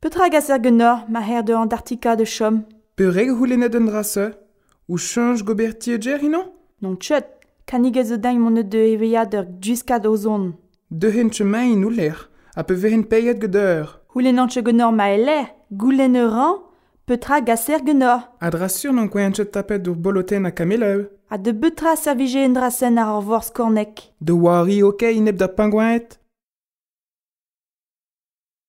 Petra gas er genor ma her de Antarctica de chom Peureg houlenet un drase Ou chanj goberti eger inan Non tchut, kanig ez dañ mon de eveiad ur gjuskad ozon. De hen chemin in ouler, a pe vehen peiet gedeur. Houlenant che genor ma ele, goulen euran, petra gaser genor. A drasur nan kwen chet tapet ur boloten a kameleu. A de betra servige en drasen ar orvors kornek. De wari oke okay, ineb da pingouet.